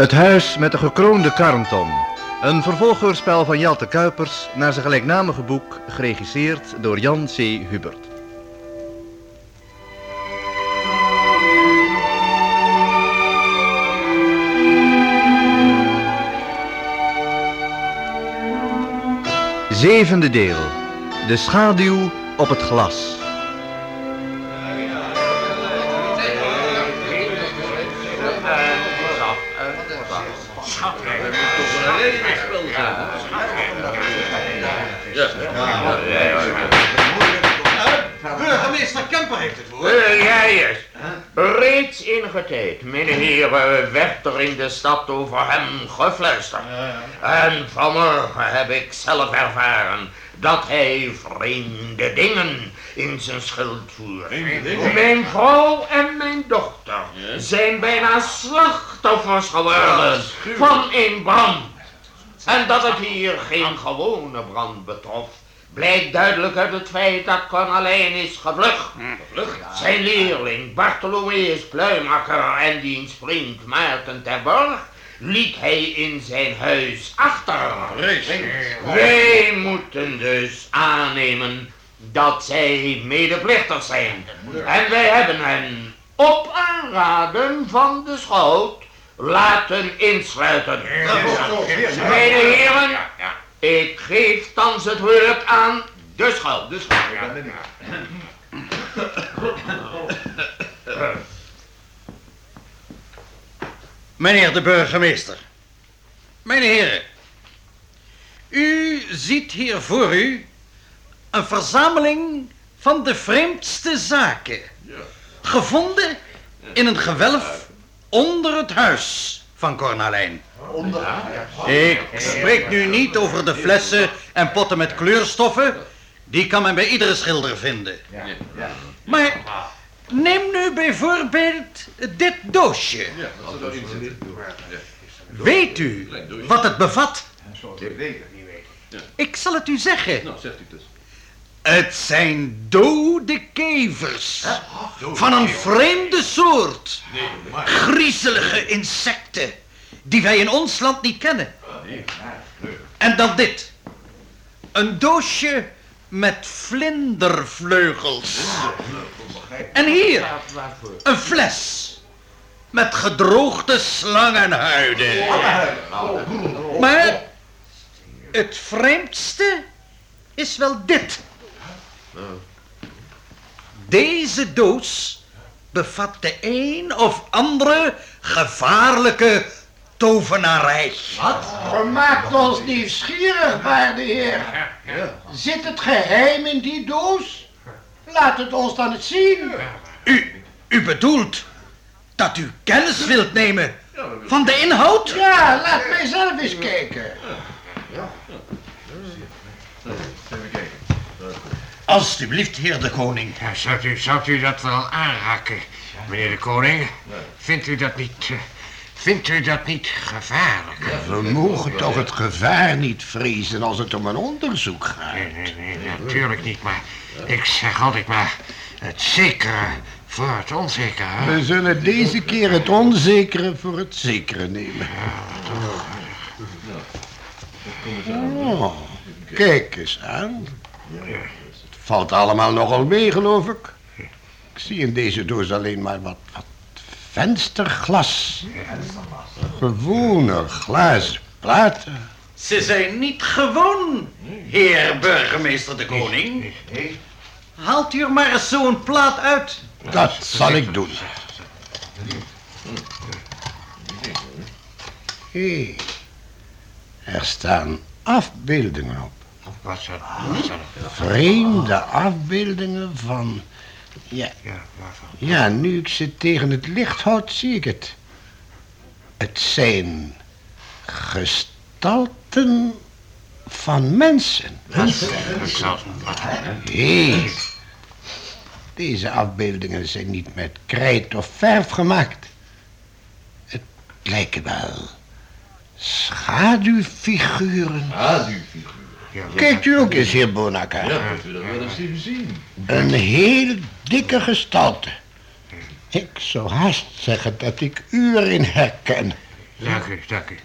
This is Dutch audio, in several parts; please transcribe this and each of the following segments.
Het huis met de gekroonde Carnton. Een vervolghoorspel van Jelte Kuipers naar zijn gelijknamige boek, geregisseerd door Jan C. Hubert. Zevende deel. De schaduw op het glas. Burgemeester Kemper heeft het woord. Uh, jij is. Reeds enige tijd, meneer, werd er in de stad over hem gefluisterd. En vanmorgen heb ik zelf ervaren dat hij vreemde dingen in zijn schild voert. Mijn vrouw en mijn dochter zijn bijna slachtoffers geworden van een brand. En dat het hier geen gewone brand betrof, blijkt duidelijk uit het feit dat Cornelijn is gevlucht. Zijn leerling Bartholomeus Pluimakker en diens vriend Maarten Terborg liet hij in zijn huis achter. Wij moeten dus aannemen dat zij medeplichtig zijn. En wij hebben hen op aanraden van de schout laten insluiten. Mijn heren, ik geef thans het woord aan de schout. De Meneer de burgemeester. Mijn heren. U ziet hier voor u een verzameling van de vreemdste zaken. Gevonden in een gewelf onder het huis van Cornalijn. Ik spreek nu niet over de flessen en potten met kleurstoffen. Die kan men bij iedere schilder vinden. Maar neem nu bijvoorbeeld dit doosje. Weet u wat het bevat? Ik zal het u zeggen. Het zijn dode kevers. Van een vreemde soort. Griezelige insecten. Die wij in ons land niet kennen. En dan dit. Een doosje met vlindervleugels. En hier. Een fles. Met gedroogde slangenhuiden. Maar het vreemdste is wel dit. Deze doos bevat de een of andere gevaarlijke tovenarij. Wat? Vermaakt ons nieuwsgierig, waarde heer. Zit het geheim in die doos? Laat het ons dan eens zien. U, u bedoelt dat u kennis wilt nemen van de inhoud? Ja, laat mij zelf eens kijken. Alsjeblieft, heer de koning. Ja, zou, u, zou u dat wel aanraken, meneer de koning? Vindt u dat niet... eh, vindt u dat niet gevaarlijk? We mogen toch het gevaar niet vrezen als het om een onderzoek gaat. Nee, nee, nee, natuurlijk niet, maar ik zeg altijd maar het zekere voor het onzekere. We zullen deze keer het onzekere voor het zekere nemen. Oh, kijk eens aan. Het valt allemaal nogal mee, geloof ik. Ik zie in deze doos alleen maar wat, wat vensterglas. Gewone glazen platen. Ze zijn niet gewoon, heer burgemeester de koning. Haalt u er maar eens zo'n plaat uit. Dat zal ik doen. Hé, er staan afbeeldingen op. Wat wat? Vreemde afbeeldingen van... Ja, Ja, waarvan? ja, nu ik ze tegen het licht houd, zie ik het. Het zijn gestalten van mensen. Zou... Hé, deze afbeeldingen zijn niet met krijt of verf gemaakt. Het lijken wel schaduwfiguren. Ja, Kijkt u ook eens, heer Bonaka. Een heel dikke gestalte. Ik zou haast zeggen dat ik u erin herken. Dank u, dank u.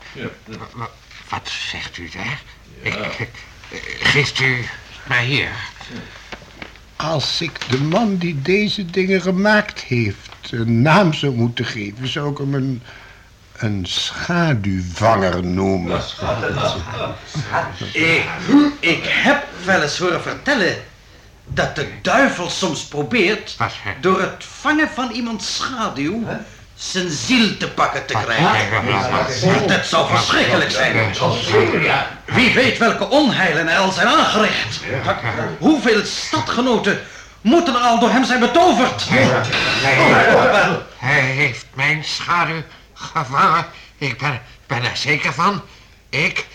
Wa- Wat zegt u daar? Ik, ik- geeft u mij hier. Als ik de man die deze dingen gemaakt heeft een naam zou moeten geven, zou ik hem een, een schaduwvanger noemen. Ik, ik heb wel eens horen vertellen dat de duivel soms probeert door het vangen van iemands schaduw zijn ziel te pakken te krijgen. Dat zou verschrikkelijk zijn. Wie weet welke onheilen er al zijn aangericht. Hoeveel stadgenoten moeten al door hem zijn betoverd? Hij heeft mijn schaduw gevangen. Ik ben, ben er zeker van. Ik,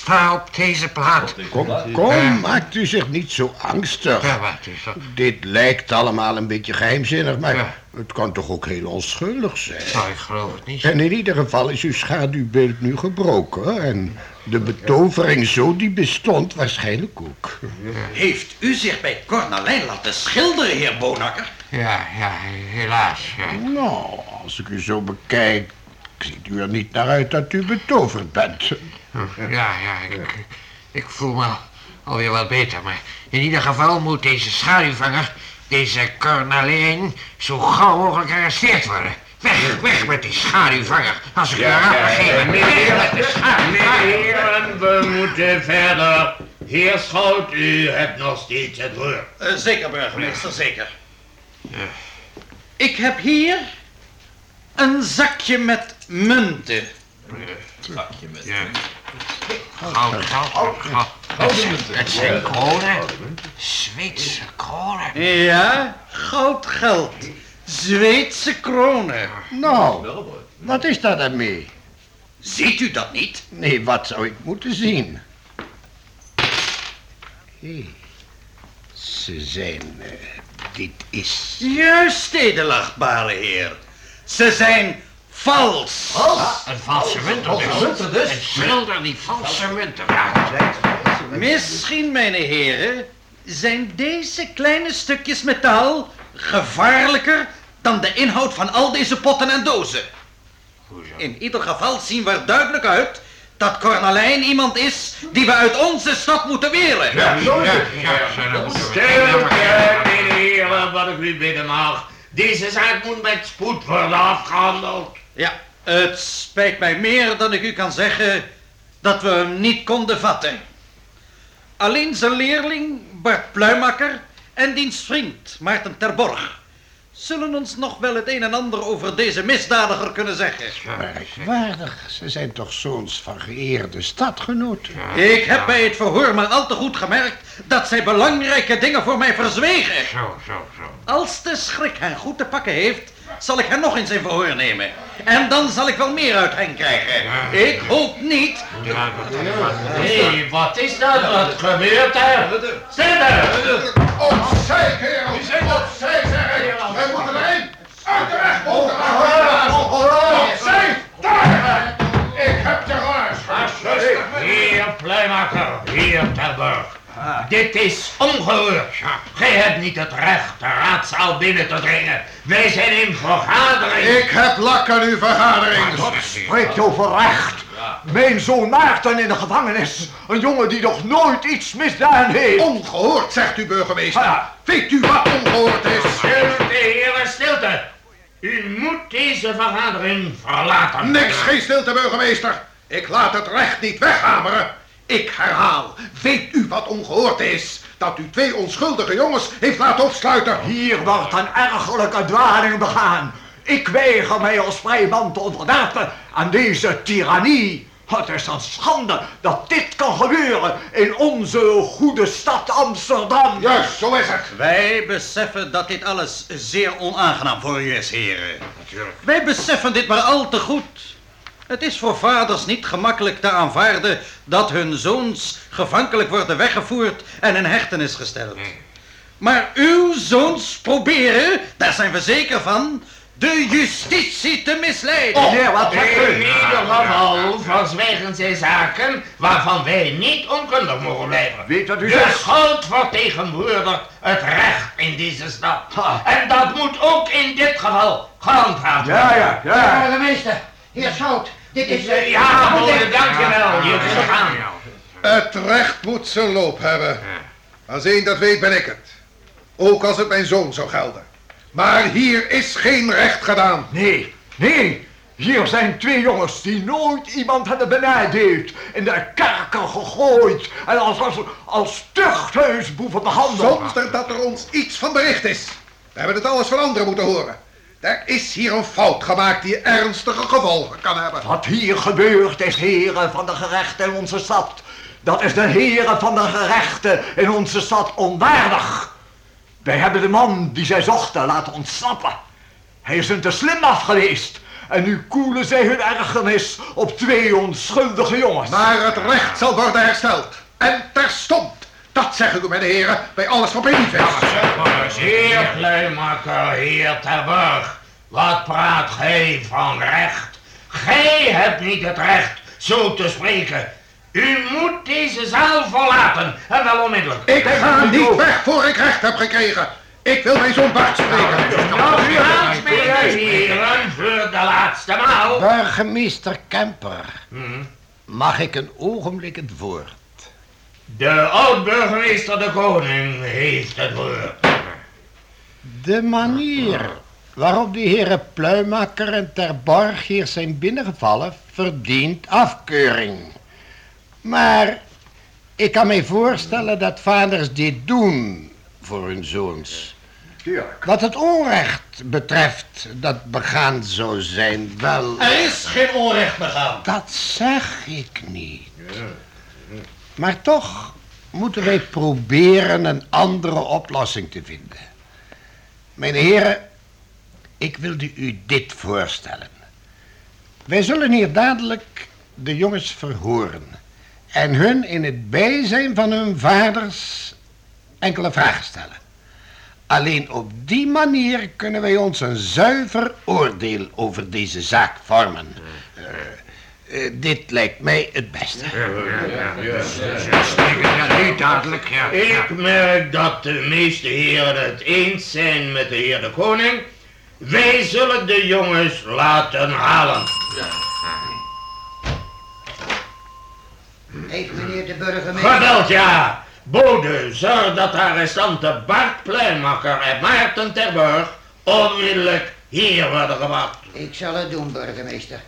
ik sta op deze plaat. Kom, kom, maakt u zich niet zo angstig. Ja, wat is dat? Dit lijkt allemaal een beetje geheimzinnig, maar Ja. het kan toch ook heel onschuldig zijn. Nou, ik geloof het niet. En in ieder geval is uw schaduwbeeld nu gebroken en de betovering zo die bestond waarschijnlijk ook. Heeft u zich bij Cornelijn laten schilderen, heer Bonakker? Ja, ja, helaas. Ja. Nou, als ik u zo bekijk, ziet u er niet naar uit dat u betoverd bent. Ja, ja, ik, ik voel me alweer wat beter. Maar in ieder geval moet deze schaduwvanger, deze Cornelijn, zo gauw mogelijk gearresteerd worden. Weg, weg met die schaduwvanger. Als ik u een raad geven. Weg met de schaduwvanger. Heren, we moeten verder. Heer Schout, u hebt nog steeds het woord. Eh, zeker, burgemeester, zeker. Ik heb hier een zakje met munten. Ja. Goud, goud, goud. Het zijn, kronen. Zweedse kronen. Ja, goudgeld. Zweedse kronen. Nou, wat is daar dan mee? Ziet u dat niet? Nee, wat zou ik moeten zien? Hé, ze zijn... eh, dit is... Juist, edelachtbare heer. Ze zijn vals. Een valse munter dus. Een schilder die valse munten maakt. Misschien, mijn heren, zijn deze kleine stukjes metaal gevaarlijker dan de inhoud van al deze potten en dozen. In ieder geval zien we er duidelijk uit dat Cornelijn iemand is die we uit onze stad moeten weren. Ja, ja, ja. Deze zaak moet met spoed worden afgehandeld. Ja, het spijt mij meer dan ik u kan zeggen dat we hem niet konden vatten. Alleen zijn leerling Bart Pluimakker en diens vriend Maarten Terborg zullen ons nog wel het een en ander over deze misdadiger kunnen zeggen. Merkwaardig, ze zijn toch zoons van geëerde stadgenoten. Ik heb bij het verhoor maar al te goed gemerkt dat zij belangrijke dingen voor mij verzwegen. Zo, zo, zo. Als de schrik hen goed te pakken heeft, zal ik hen nog eens in verhoor nemen. En dan zal ik wel meer uit hen krijgen. Ik hoop niet Hé, wat is dat? Wat gebeurt er? Stilte! Opzij, kerel! Opzij, zeg ik! Wij moeten erin! Uit de weg moeten we! Opzij! Daar! Ik heb je gewaarschuwd! Heer Pluimaker, heer Terburg. Dit is ongehoord. Gij hebt niet het recht de raadzaal binnen te dringen. Wij zijn in vergadering. Ik heb lak aan uw vergadering. Spreekt over recht. Mijn zoon Maarten in de gevangenis. Een jongen die nog nooit iets misdaan heeft. Ongehoord, zegt u burgemeester. Ja. Weet u wat ongehoord is? Stilte, heren, stilte. U moet deze vergadering verlaten. Niks, geen stilte, burgemeester. Ik laat het recht niet weghameren. Ik herhaal, weet u wat ongehoord is? Dat u twee onschuldige jongens heeft laten opsluiten. Hier wordt een ergerlijke dwaling begaan. Ik weiger mij als vrij man te onderwerpen aan deze tirannie. Het is een schande dat dit kan gebeuren in onze goede stad Amsterdam. Juist, zo is het. Wij beseffen dat dit alles zeer onaangenaam voor u is, heren. Wij beseffen dit maar al te goed. Het is voor vaders niet gemakkelijk te aanvaarden dat hun zoons gevankelijk worden weggevoerd en in hechtenis gesteld. Maar uw zoons proberen, daar zijn we zeker van, de justitie te misleiden. Meneer, wat zegt In ieder geval verzwijgen zij zaken waarvan wij niet onkundig mogen blijven. Weet wat u De zegt? schout vertegenwoordigt het recht in deze stad. Ha. En dat moet ook in dit geval gehandhaafd worden. Ja, ja, ja. Burgemeester, Heer Schout, dit is... eh, Ja, ik- dankjewel. Je kunt gaan. Het recht moet zijn loop hebben. Als één dat weet, ben ik het. Ook als het mijn zoon zou gelden. Maar hier is geen recht gedaan. Nee, nee. Hier zijn twee jongens die nooit iemand hebben benadeeld. In de kerker gegooid. En als, als, als tuchthuisboeven behandeld. Zonder dat er ons iets van bericht is. We hebben het alles van anderen moeten horen. Er is hier een fout gemaakt die ernstige gevolgen kan hebben. Wat hier gebeurt is heren van de gerechten in onze stad. Dat is de heren van de gerechten in onze stad onwaardig. Wij hebben de man die zij zochten laten ontsnappen. Hij is hun te slim af geweest. En nu koelen zij hun ergernis op twee onschuldige jongens. Maar het recht zal worden hersteld. En terstond. Dat zeg ik u, mijn heren, bij alles wat is. Heer Pluimakker, heer Terburg. Wat praat gij van recht? Gij hebt niet het recht zo te spreken. U moet deze zaal verlaten. En wel onmiddellijk. Ik ga niet weg voor ik recht heb gekregen. Ik wil mijn zoon Bart spreken. Nou, gaat mijn heren voor de laatste maal. Burgemeester Kemper, Hm. mag ik een ogenblik het woord? De oud-burgemeester de koning heeft het woord. De manier waarop de heren Pluimakker en Terborg hier zijn binnengevallen verdient afkeuring. Maar ik kan mij voorstellen dat vaders dit doen voor hun zoons. Wat het onrecht betreft dat begaan zou zijn, wel... Er is geen onrecht begaan. Dat zeg ik niet. Maar toch moeten wij proberen een andere oplossing te vinden. Mijn heren, ik wilde u dit voorstellen. Wij zullen hier dadelijk de jongens verhoren en hun in het bijzijn van hun vaders enkele vragen stellen. Alleen op die manier kunnen wij ons een zuiver oordeel over deze zaak vormen. Eh, eh, dit lijkt mij het beste. Ja, nu dadelijk, ja. Ik merk dat de meeste heren het eens zijn met de heer de koning. Wij zullen de jongens laten halen. Heeft meneer de burgemeester... Geweld, ja. Bode, zorg dat de arrestanten Bart Pluimakker en Maarten Terburg onmiddellijk hier worden gebracht. Ik zal het doen, burgemeester.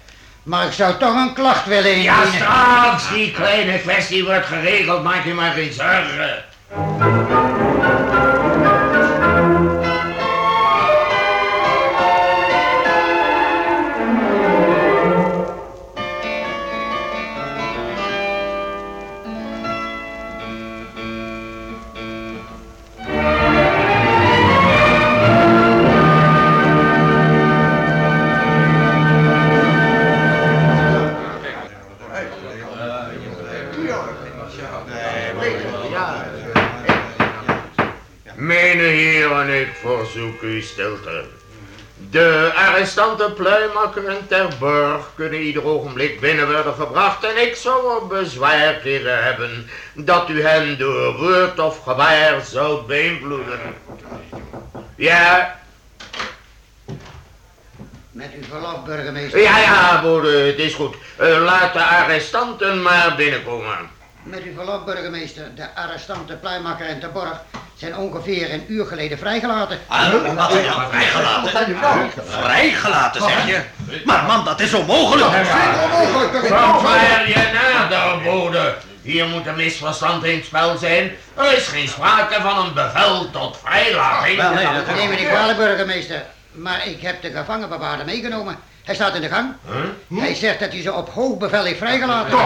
Maar ik zou toch een klacht willen Ja, indienen. straks die kleine kwestie wordt geregeld, maak je maar geen zorgen. U stilte. De arrestanten Pluimakker en Terburg kunnen ieder ogenblik binnen worden gebracht en ik zou er bezwaar tegen hebben dat u hen door woord of gebaar zou beïnvloeden. Ja, Met uw verlof, burgemeester. ja, ja, bode, het is goed. Eh, laat de arrestanten maar binnenkomen. Met uw verlof, burgemeester. De arrestanten Pluimakker en Terborg zijn ongeveer een uur geleden vrijgelaten. Vrijgelaten? Vrijgelaten, zeg je? Maar man, dat is onmogelijk. Onmogelijk, dat is Kom maar je nader, bode. Hier moet een misverstand in het spel zijn. Er is geen sprake van een bevel tot vrijlating. Neem me niet kwalijk, burgemeester. Maar ik heb de gevangenbewaarder meegenomen. Hij staat in de gang. Hij zegt dat hij ze op hoog bevel heeft vrijgelaten.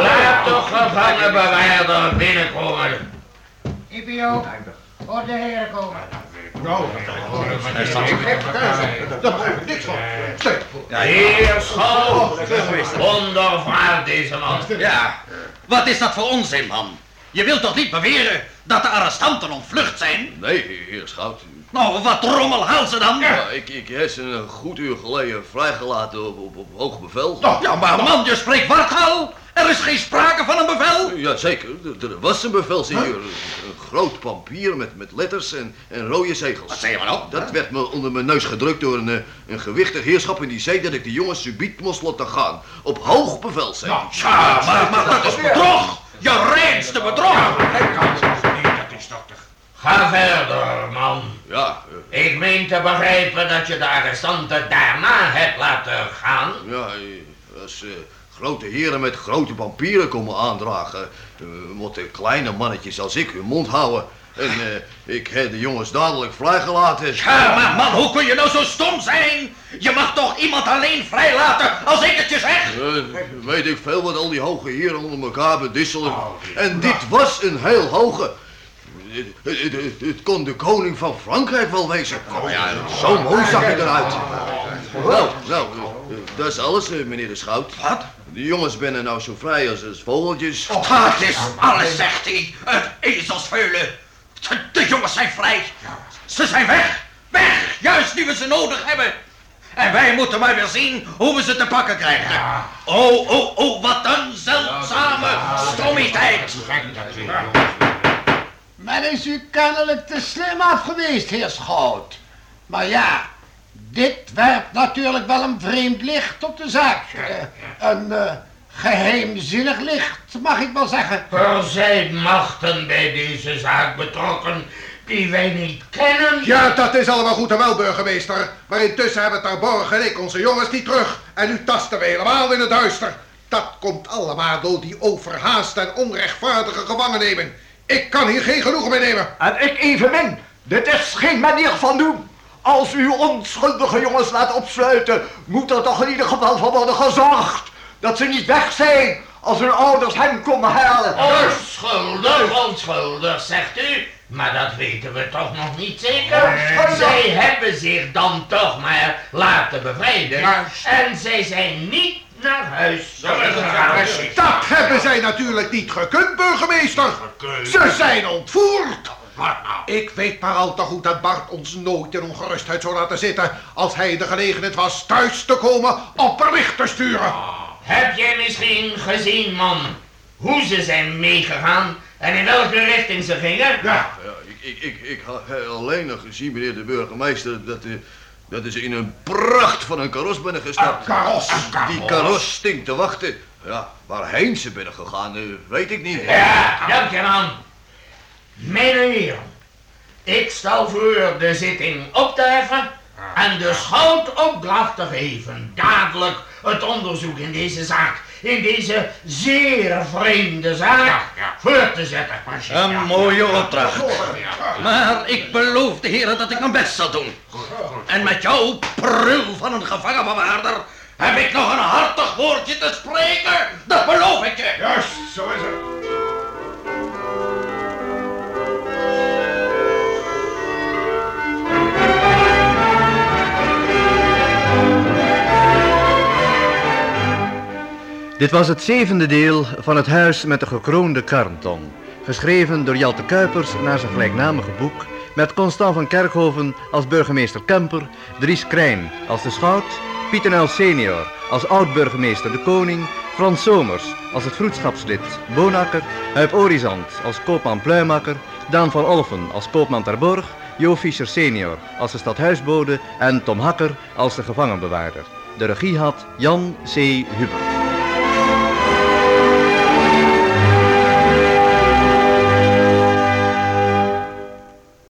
Laat de gevangenbewaarder binnenkomen. IPO, voor de heren komen. Heer Schout, ondervraag deze man. Ja, wat is dat voor onzin, man? Je wilt toch niet beweren dat de arrestanten ontvlucht zijn? Nee, heer Schout. Nou, wat rommel haal ze dan? Ja, ik, ik heb ze een goed uur geleden vrijgelaten op, op, op hoog bevel. Ja, maar man, je spreekt wartaal. Er is geen sprake van een bevel. Jazeker, er- er was een bevelsinjeur. Een groot papier met, met letters en, en rode zegels. Wat zeg je maar nou? Dat werd me onder mijn neus gedrukt door een, eh, een gewichtig heerschap en die zei dat ik de jongens subiet moest laten gaan. Op hoog bevel, zei hij. Ja, maar, maar dat is bedrog. Je reinste bedrog. Dat is toch toch... Ga verder, man. Ja, Ik meen te begrijpen dat je de arrestanten daarna hebt laten gaan. ja, eh, als eh, grote heren met grote papieren komen aandragen, eh, moeten kleine mannetjes als ik hun mond houden. En ik heb de jongens dadelijk vrijgelaten. Ja, maar man, hoe kun je nou zo stom zijn? Je mag toch iemand alleen vrijlaten als ik het je zeg? Weet ik veel wat al die hoge heren onder elkaar bedisselen. en dit was een heel hoge. Het, het- het- het kon de koning van Frankrijk wel wezen. ja, zo mooi zag hij eruit. Nou, nou, eh, dat is alles, eh, meneer de schout. Wat? De jongens zijn nou zo vrij als, als vogeltjes. Dat is alles, zegt hij. Het ezelsveulen. De, de jongens zijn vrij. Ze zijn weg. Weg, juist nu we ze nodig hebben. En wij moeten maar weer zien hoe we ze te pakken krijgen. Oh, oh, oh, wat een zeldzame stommiteit. Men is u kennelijk te slim af geweest, heer Schout. Maar ja, dit werpt natuurlijk wel een vreemd licht op de zaak. Eh, een eh, geheimzinnig licht, mag ik wel zeggen. Er zijn machten bij deze zaak betrokken die wij niet kennen. Ja, dat is allemaal goed en wel, burgemeester. Maar intussen hebben Terborg en ik onze jongens niet terug. En nu tasten we helemaal in het duister. Dat komt allemaal door die overhaaste en onrechtvaardige gevangenneming. Ik kan hier geen genoegen mee nemen. En ik evenmin. Dit is geen manier van doen. Als u onschuldige jongens laat opsluiten, moet er toch in ieder geval voor worden gezorgd dat ze niet weg zijn als hun ouders hen komen halen. Onschuldig, onschuldig, zegt u. Maar dat weten we toch nog niet zeker. Onschuldig. Zij hebben zich dan toch maar laten bevrijden. Juist. En zij zijn niet naar huis. Dat hebben zij natuurlijk niet gekund, burgemeester. Ze zijn ontvoerd. Wat nou? Ik weet maar al te goed dat Bart ons nooit in ongerustheid zou laten zitten... als hij de gelegenheid was thuis te komen op bericht te sturen. Heb jij misschien gezien, man, hoe ze zijn meegegaan en in welke richting ze gingen? Ja, Ja, ik, ik, ik, ik had alleen nog gezien, meneer de burgemeester, dat, eh, dat is in een pracht van een karos binnen gestapt. karos. Die karos stinkt te wachten. Ja, waarheen ze binnen gegaan, eh, weet ik niet. Ja, dank je man. Heren, ik stel voor de zitting op te heffen en de schout opdracht te geven dadelijk het onderzoek in deze zaak, in deze zeer vreemde zaak, voor te zetten. Een mooie opdracht. Maar ik beloof de heren dat ik mijn best zal doen. En met jou, prul van een gevangenbewaarder, heb ik nog een hartig woordje te spreken. Dat beloof ik je. Juist, zo is het. Dit was het zevende deel van Het Huis met de gekroonde karnton. Geschreven door Jelte Kuipers naar zijn gelijknamige boek. Met Constant van Kerkhoven als burgemeester Kemper. Dries Krijn als de schout. Pieter L. senior als oud-burgemeester de koning. Frans Somers als het vroedschapslid Bonakker. Huip Orizant als koopman Pluimakker. Daan van Olfen als koopman ter Borg. Jo Fischer senior als de stadhuisbode. En Tom Hakker als de gevangenbewaarder. De regie had Jan C. Hubert.